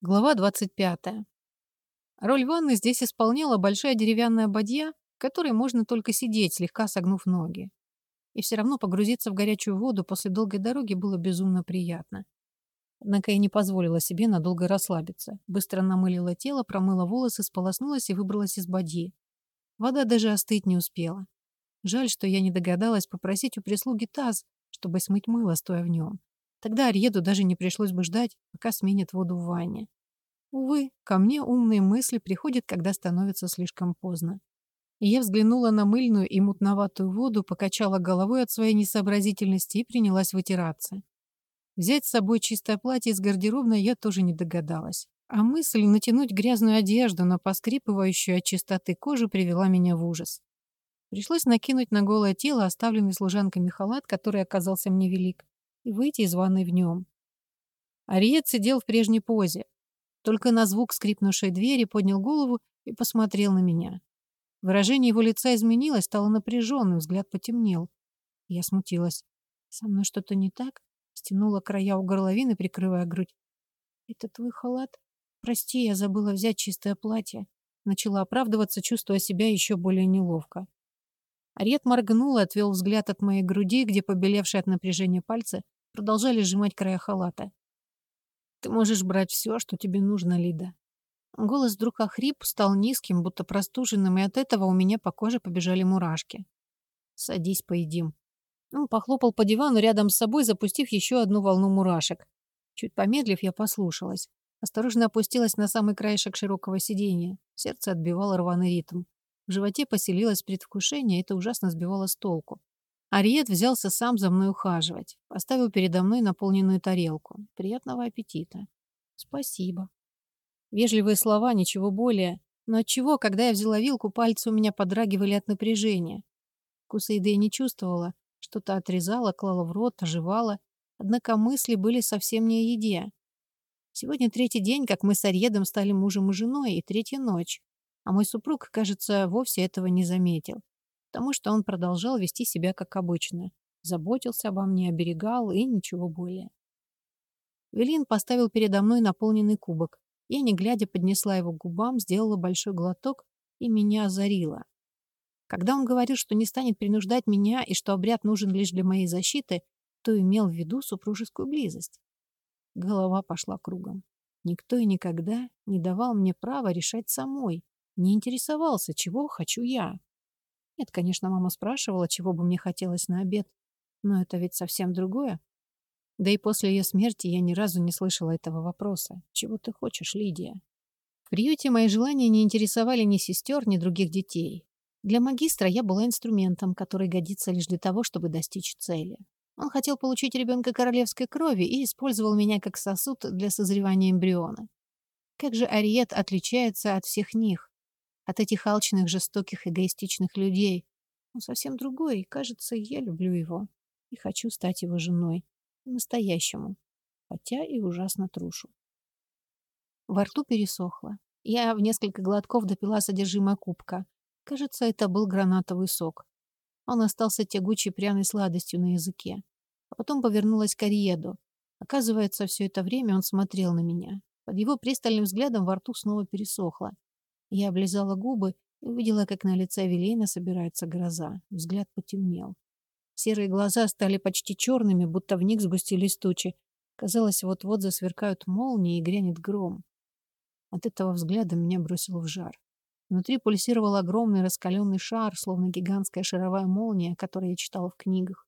Глава 25. Роль ванны здесь исполняла большая деревянная бадья, в которой можно только сидеть, слегка согнув ноги. И все равно погрузиться в горячую воду после долгой дороги было безумно приятно. Однако я не позволила себе надолго расслабиться. Быстро намылила тело, промыла волосы, сполоснулась и выбралась из бадьи. Вода даже остыть не успела. Жаль, что я не догадалась попросить у прислуги таз, чтобы смыть мыло, стоя в нем. Тогда Арьеду даже не пришлось бы ждать, пока сменит воду в ванне. Увы, ко мне умные мысли приходят, когда становится слишком поздно. И я взглянула на мыльную и мутноватую воду, покачала головой от своей несообразительности и принялась вытираться. Взять с собой чистое платье из гардеробной я тоже не догадалась. А мысль натянуть грязную одежду на поскрипывающую от чистоты кожу привела меня в ужас. Пришлось накинуть на голое тело оставленный служанками халат, который оказался мне велик, и выйти из ванной в нем. Ариет сидел в прежней позе. Только на звук скрипнувшей двери поднял голову и посмотрел на меня. Выражение его лица изменилось, стало напряженным, взгляд потемнел. Я смутилась. «Со мной что-то не так?» Стянула края у горловины, прикрывая грудь. «Это твой халат? Прости, я забыла взять чистое платье». Начала оправдываться, чувствуя себя еще более неловко. Ариет моргнул и отвел взгляд от моей груди, где побелевшие от напряжения пальцы продолжали сжимать края халата. «Ты можешь брать все, что тебе нужно, Лида». Голос вдруг охрип, стал низким, будто простуженным, и от этого у меня по коже побежали мурашки. «Садись, поедим». Он похлопал по дивану рядом с собой, запустив еще одну волну мурашек. Чуть помедлив, я послушалась. Осторожно опустилась на самый краешек широкого сиденья. Сердце отбивало рваный ритм. В животе поселилось предвкушение, это ужасно сбивало с толку. Ариет взялся сам за мной ухаживать. Поставил передо мной наполненную тарелку. Приятного аппетита. Спасибо. Вежливые слова, ничего более. Но отчего, когда я взяла вилку, пальцы у меня подрагивали от напряжения. Вкуса еды я не чувствовала. Что-то отрезала, клала в рот, оживала. Однако мысли были совсем не о еде. Сегодня третий день, как мы с Арьедом стали мужем и женой, и третья ночь. А мой супруг, кажется, вовсе этого не заметил, потому что он продолжал вести себя как обычно. Заботился обо мне, оберегал и ничего более. Велин поставил передо мной наполненный кубок. Я, не глядя, поднесла его к губам, сделала большой глоток и меня озарило. Когда он говорил, что не станет принуждать меня и что обряд нужен лишь для моей защиты, то имел в виду супружескую близость. Голова пошла кругом. Никто и никогда не давал мне права решать самой, не интересовался, чего хочу я. Нет, конечно, мама спрашивала, чего бы мне хотелось на обед, но это ведь совсем другое. Да и после ее смерти я ни разу не слышала этого вопроса. «Чего ты хочешь, Лидия?» В приюте мои желания не интересовали ни сестер, ни других детей. Для магистра я была инструментом, который годится лишь для того, чтобы достичь цели. Он хотел получить ребенка королевской крови и использовал меня как сосуд для созревания эмбриона. Как же Ариет отличается от всех них? От этих алчных, жестоких, эгоистичных людей. Он совсем другой, и, кажется, я люблю его. И хочу стать его женой. Настоящему. Хотя и ужасно трушу. Во рту пересохло. Я в несколько глотков допила содержимое кубка. Кажется, это был гранатовый сок. Он остался тягучей пряной сладостью на языке. А потом повернулась к Ариеду. Оказывается, все это время он смотрел на меня. Под его пристальным взглядом во рту снова пересохло. Я облизала губы и увидела, как на лице Велейна собирается гроза. Взгляд потемнел. Серые глаза стали почти черными, будто в них сгустились тучи. Казалось, вот-вот засверкают молнии и грянет гром. От этого взгляда меня бросило в жар. Внутри пульсировал огромный раскаленный шар, словно гигантская шаровая молния, которую я читала в книгах.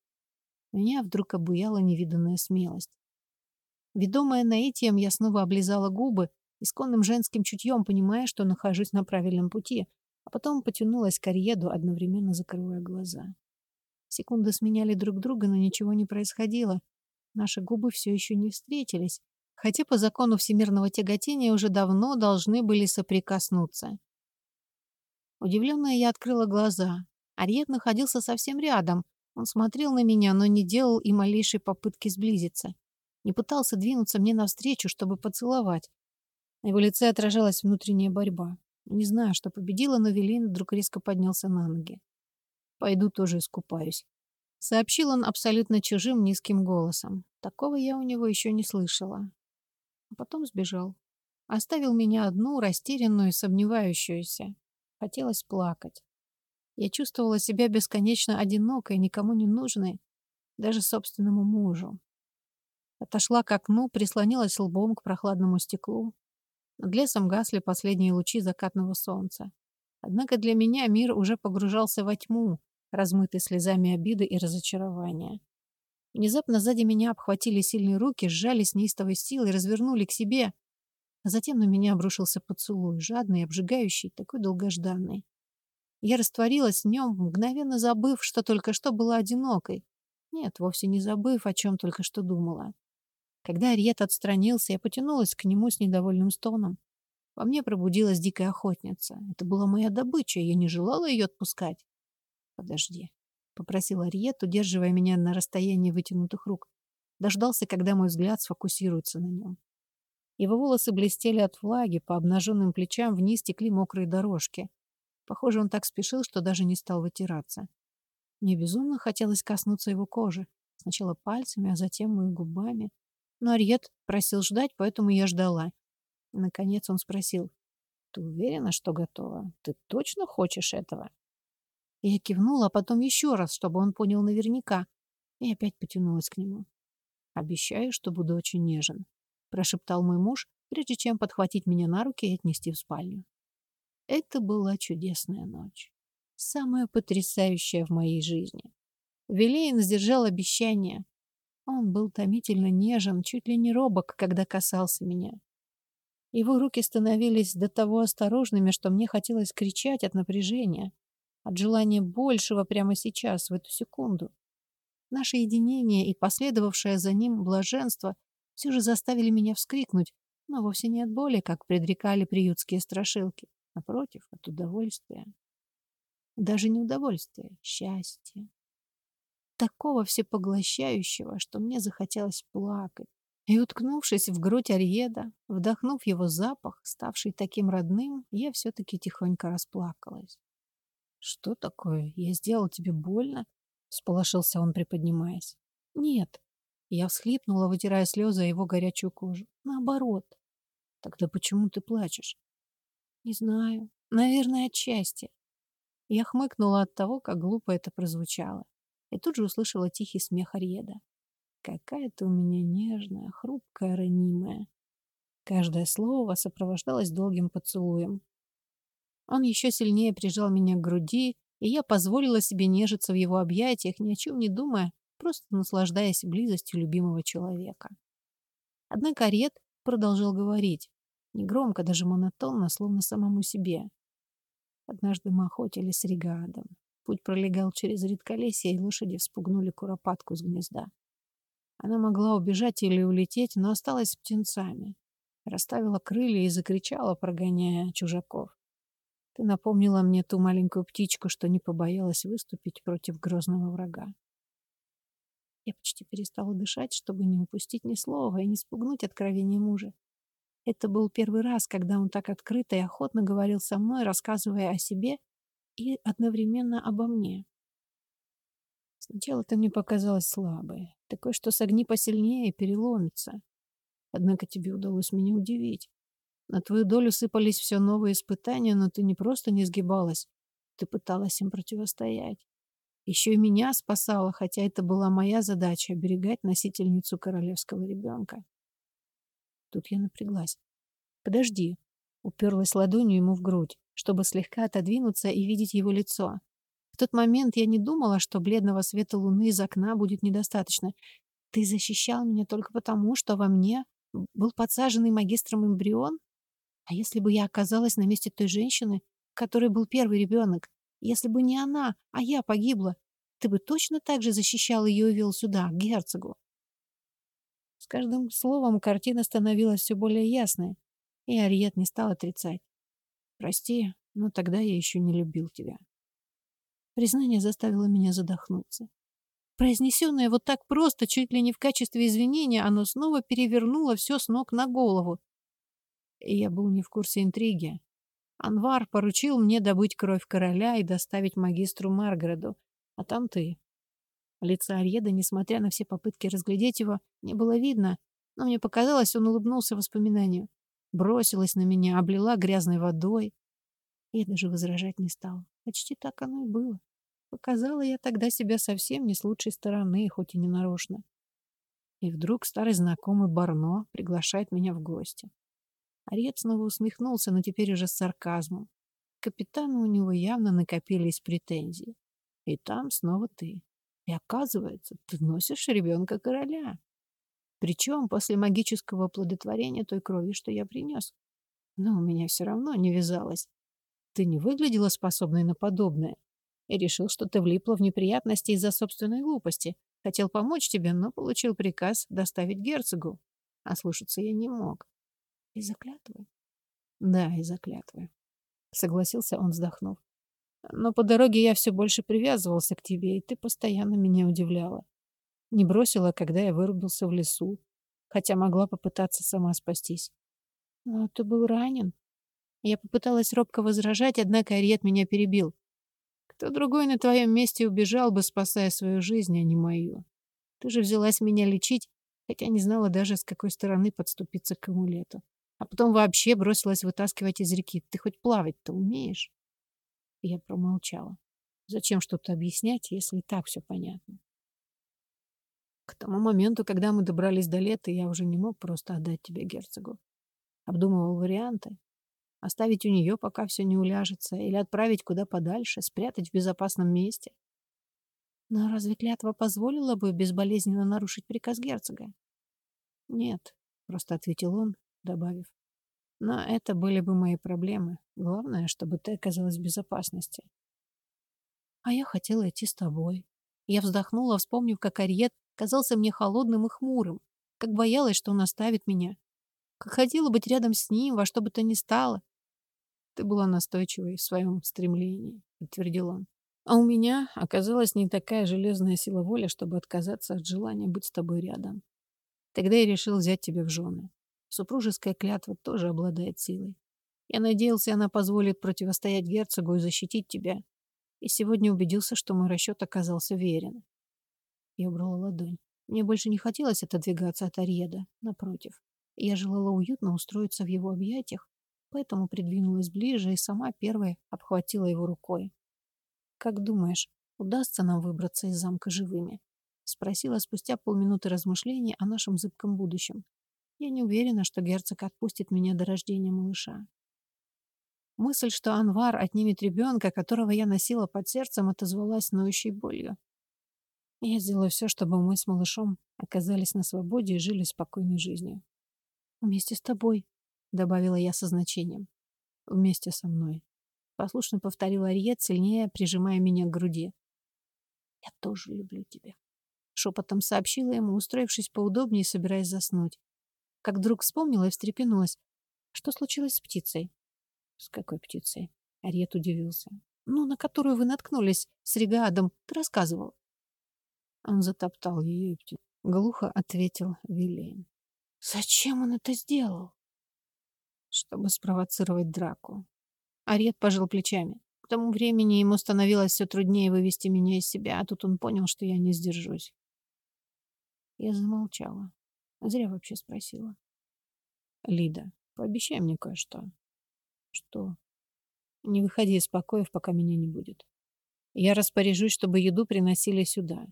Меня вдруг обуяла невиданная смелость. Ведомая наитием, я снова облизала губы, исконным женским чутьем, понимая, что нахожусь на правильном пути, а потом потянулась к Арьеду, одновременно закрывая глаза. Секунды сменяли друг друга, но ничего не происходило. Наши губы все еще не встретились, хотя по закону всемирного тяготения уже давно должны были соприкоснуться. Удивленная я открыла глаза. Арьет находился совсем рядом. Он смотрел на меня, но не делал и малейшей попытки сблизиться. Не пытался двинуться мне навстречу, чтобы поцеловать. На его лице отражалась внутренняя борьба. Не знаю, что победила, но Велин вдруг резко поднялся на ноги. «Пойду тоже искупаюсь», — сообщил он абсолютно чужим низким голосом. Такого я у него еще не слышала. А потом сбежал. оставил меня одну, растерянную и сомневающуюся. Хотелось плакать. Я чувствовала себя бесконечно одинокой, никому не нужной, даже собственному мужу. Отошла к окну, прислонилась лбом к прохладному стеклу. Над лесом гасли последние лучи закатного солнца. Однако для меня мир уже погружался во тьму, размытый слезами обиды и разочарования. Внезапно сзади меня обхватили сильные руки, сжали с неистовой силой, развернули к себе. А затем на меня обрушился поцелуй, жадный, обжигающий, такой долгожданный. Я растворилась в нем, мгновенно забыв, что только что была одинокой. Нет, вовсе не забыв, о чем только что думала. Когда Ариет отстранился, я потянулась к нему с недовольным стоном. Во мне пробудилась дикая охотница. Это была моя добыча, я не желала ее отпускать. «Подожди», — попросил Ариет, удерживая меня на расстоянии вытянутых рук. Дождался, когда мой взгляд сфокусируется на нем. Его волосы блестели от влаги, по обнаженным плечам вниз текли мокрые дорожки. Похоже, он так спешил, что даже не стал вытираться. Мне безумно хотелось коснуться его кожи. Сначала пальцами, а затем и губами. Но Арьет просил ждать, поэтому я ждала. Наконец он спросил. «Ты уверена, что готова? Ты точно хочешь этого?» Я кивнула, а потом еще раз, чтобы он понял наверняка. И опять потянулась к нему. «Обещаю, что буду очень нежен», — прошептал мой муж, прежде чем подхватить меня на руки и отнести в спальню. Это была чудесная ночь. Самая потрясающая в моей жизни. Вилейн сдержал обещание. Он был томительно нежен, чуть ли не робок, когда касался меня. Его руки становились до того осторожными, что мне хотелось кричать от напряжения, от желания большего прямо сейчас, в эту секунду. Наше единение и последовавшее за ним блаженство все же заставили меня вскрикнуть, но вовсе не от боли, как предрекали приютские страшилки. Напротив, от удовольствия. Даже не удовольствия, счастья. Такого всепоглощающего, что мне захотелось плакать. И, уткнувшись в грудь Ариеда, вдохнув его запах, ставший таким родным, я все-таки тихонько расплакалась. «Что такое? Я сделал тебе больно?» — сполошился он, приподнимаясь. «Нет». Я всхлипнула, вытирая слезы о его горячую кожу. «Наоборот». «Тогда почему ты плачешь?» Не знаю. Наверное, отчасти. Я хмыкнула от того, как глупо это прозвучало. И тут же услышала тихий смех Арьеда. Какая ты у меня нежная, хрупкая, ранимая. Каждое слово сопровождалось долгим поцелуем. Он еще сильнее прижал меня к груди, и я позволила себе нежиться в его объятиях, ни о чем не думая, просто наслаждаясь близостью любимого человека. Однако Ред продолжал говорить. Негромко, даже монотонно, словно самому себе. Однажды мы охотились с регадом. Путь пролегал через редколесье, и лошади вспугнули куропатку с гнезда. Она могла убежать или улететь, но осталась с птенцами. Расставила крылья и закричала, прогоняя чужаков. Ты напомнила мне ту маленькую птичку, что не побоялась выступить против грозного врага. Я почти перестала дышать, чтобы не упустить ни слова и не спугнуть откровение мужа. Это был первый раз, когда он так открыто и охотно говорил со мной, рассказывая о себе и одновременно обо мне. Сначала ты мне показалась слабой, такой, что согни посильнее и переломится. Однако тебе удалось меня удивить. На твою долю сыпались все новые испытания, но ты не просто не сгибалась, ты пыталась им противостоять. Еще и меня спасала, хотя это была моя задача — оберегать носительницу королевского ребенка. Тут я напряглась. «Подожди». Уперлась ладонью ему в грудь, чтобы слегка отодвинуться и видеть его лицо. В тот момент я не думала, что бледного света луны из окна будет недостаточно. Ты защищал меня только потому, что во мне был подсаженный магистром эмбрион? А если бы я оказалась на месте той женщины, которой был первый ребенок? Если бы не она, а я погибла, ты бы точно так же защищал ее и вел сюда, к герцогу? С каждым словом картина становилась все более ясной, и Ариет не стал отрицать. «Прости, но тогда я еще не любил тебя». Признание заставило меня задохнуться. Произнесенное вот так просто, чуть ли не в качестве извинения, оно снова перевернуло все с ног на голову. И я был не в курсе интриги. Анвар поручил мне добыть кровь короля и доставить магистру Маргареду, а там ты. Лица Арьеда, несмотря на все попытки разглядеть его, не было видно, но мне показалось, он улыбнулся воспоминанию. Бросилась на меня, облила грязной водой. Я даже возражать не стала. Почти так оно и было. Показала я тогда себя совсем не с лучшей стороны, хоть и не нарочно. И вдруг старый знакомый Барно приглашает меня в гости. Арет снова усмехнулся, но теперь уже с сарказмом. Капитану у него явно накопились претензии. И там снова ты. И оказывается, ты носишь ребенка короля. Причем после магического оплодотворения той крови, что я принес. Но у меня все равно не вязалось. Ты не выглядела способной на подобное. И решил, что ты влипла в неприятности из-за собственной глупости. Хотел помочь тебе, но получил приказ доставить герцогу. А слушаться я не мог. Из-за? Да, из-за. Согласился он, вздохнув. Но по дороге я все больше привязывался к тебе, и ты постоянно меня удивляла. Не бросила, когда я вырубился в лесу, хотя могла попытаться сама спастись. Но ты был ранен. Я попыталась робко возражать, однако Ариет меня перебил. Кто другой на твоем месте убежал бы, спасая свою жизнь, а не мою. Ты же взялась меня лечить, хотя не знала даже, с какой стороны подступиться к амулету. А потом вообще бросилась вытаскивать из реки. Ты хоть плавать-то умеешь? Я промолчала. Зачем что-то объяснять, если и так все понятно? К тому моменту, когда мы добрались до лета, я уже не мог просто отдать тебе герцогу. Обдумывал варианты. Оставить у нее, пока все не уляжется, или отправить куда подальше, спрятать в безопасном месте. Но разве клятва позволила бы безболезненно нарушить приказ герцога? Нет, просто ответил он, добавив. Но это были бы мои проблемы. Главное, чтобы ты оказалась в безопасности. А я хотела идти с тобой. Я вздохнула, вспомнив, как Ариет казался мне холодным и хмурым, как боялась, что он оставит меня, как хотела быть рядом с ним, во что бы то ни стало. Ты была настойчивой в своем стремлении, подтвердил он. А у меня оказалась не такая железная сила воли, чтобы отказаться от желания быть с тобой рядом. Тогда я решил взять тебя в жены. Супружеская клятва тоже обладает силой. Я надеялся, она позволит противостоять герцогу и защитить тебя. И сегодня убедился, что мой расчет оказался верен. Я убрала ладонь. Мне больше не хотелось отодвигаться от Арьеда. Напротив, я желала уютно устроиться в его объятиях, поэтому придвинулась ближе и сама первой обхватила его рукой. «Как думаешь, удастся нам выбраться из замка живыми?» Спросила спустя полминуты размышлений о нашем зыбком будущем. Я не уверена, что герцог отпустит меня до рождения малыша. Мысль, что Анвар отнимет ребенка, которого я носила под сердцем, отозвалась ноющей болью. Я сделаю все, чтобы мы с малышом оказались на свободе и жили спокойной жизнью. «Вместе с тобой», — добавила я со значением. «Вместе со мной», — послушно повторила Ариет, сильнее прижимая меня к груди. «Я тоже люблю тебя», — шепотом сообщила ему, устроившись поудобнее и собираясь заснуть. Как вдруг вспомнила и встрепенулась. «Что случилось с птицей?» «С какой птицей?» Ариет удивился. «Ну, на которую вы наткнулись с Регадом. Ты рассказывал». Он затоптал ее и глухо ответил Вилейн. Зачем он это сделал? Чтобы спровоцировать драку. Арет пожал плечами. К тому времени ему становилось все труднее вывести меня из себя, а тут он понял, что я не сдержусь. Я замолчала. Зря вообще спросила. Лида, пообещай мне кое-что. Что? Не выходи из покоев, пока меня не будет. Я распоряжусь, чтобы еду приносили сюда.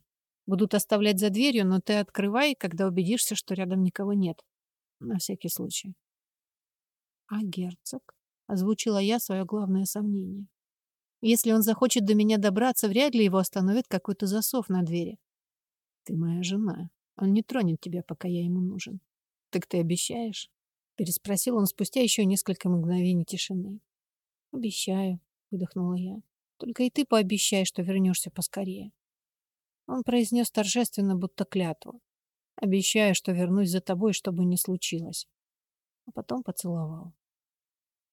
Будут оставлять за дверью, но ты открывай, когда убедишься, что рядом никого нет. На всякий случай. А герцог? Озвучила я свое главное сомнение. Если он захочет до меня добраться, вряд ли его остановит какой-то засов на двери. Ты моя жена. Он не тронет тебя, пока я ему нужен. Так ты обещаешь? Переспросил он спустя еще несколько мгновений тишины. Обещаю, выдохнула я. Только и ты пообещай, что вернешься поскорее. Он произнес торжественно, будто клятву. Обещаю, что вернусь за тобой, что бы ни случилось. А потом поцеловал.